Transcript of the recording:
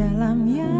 dalam yang